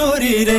छोरी रे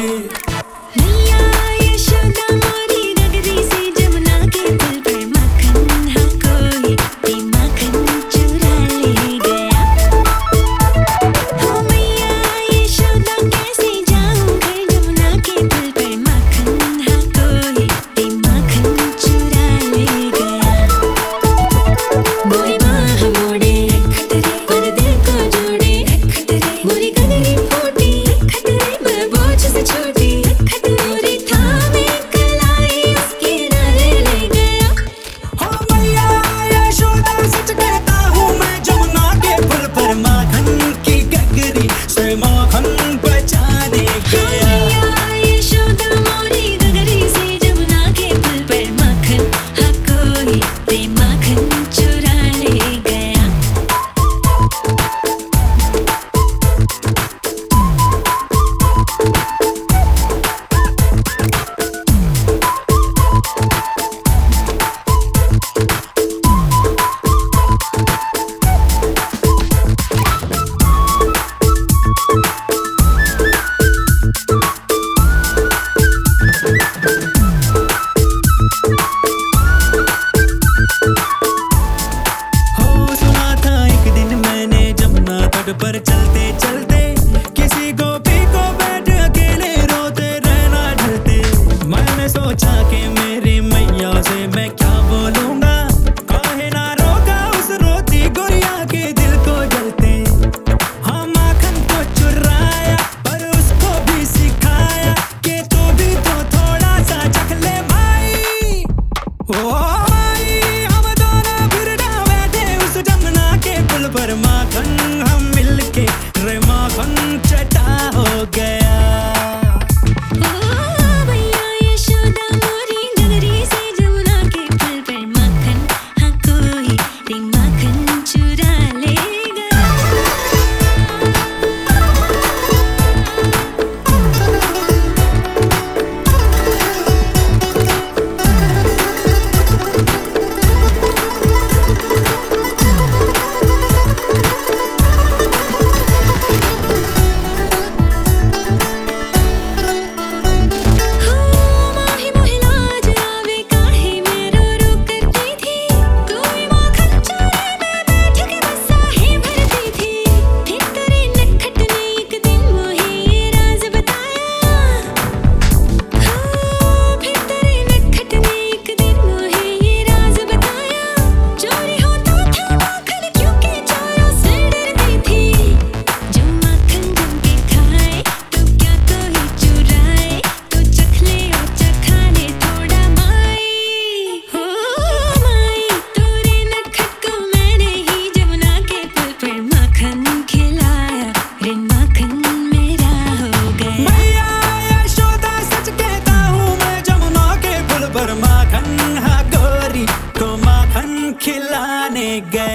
again.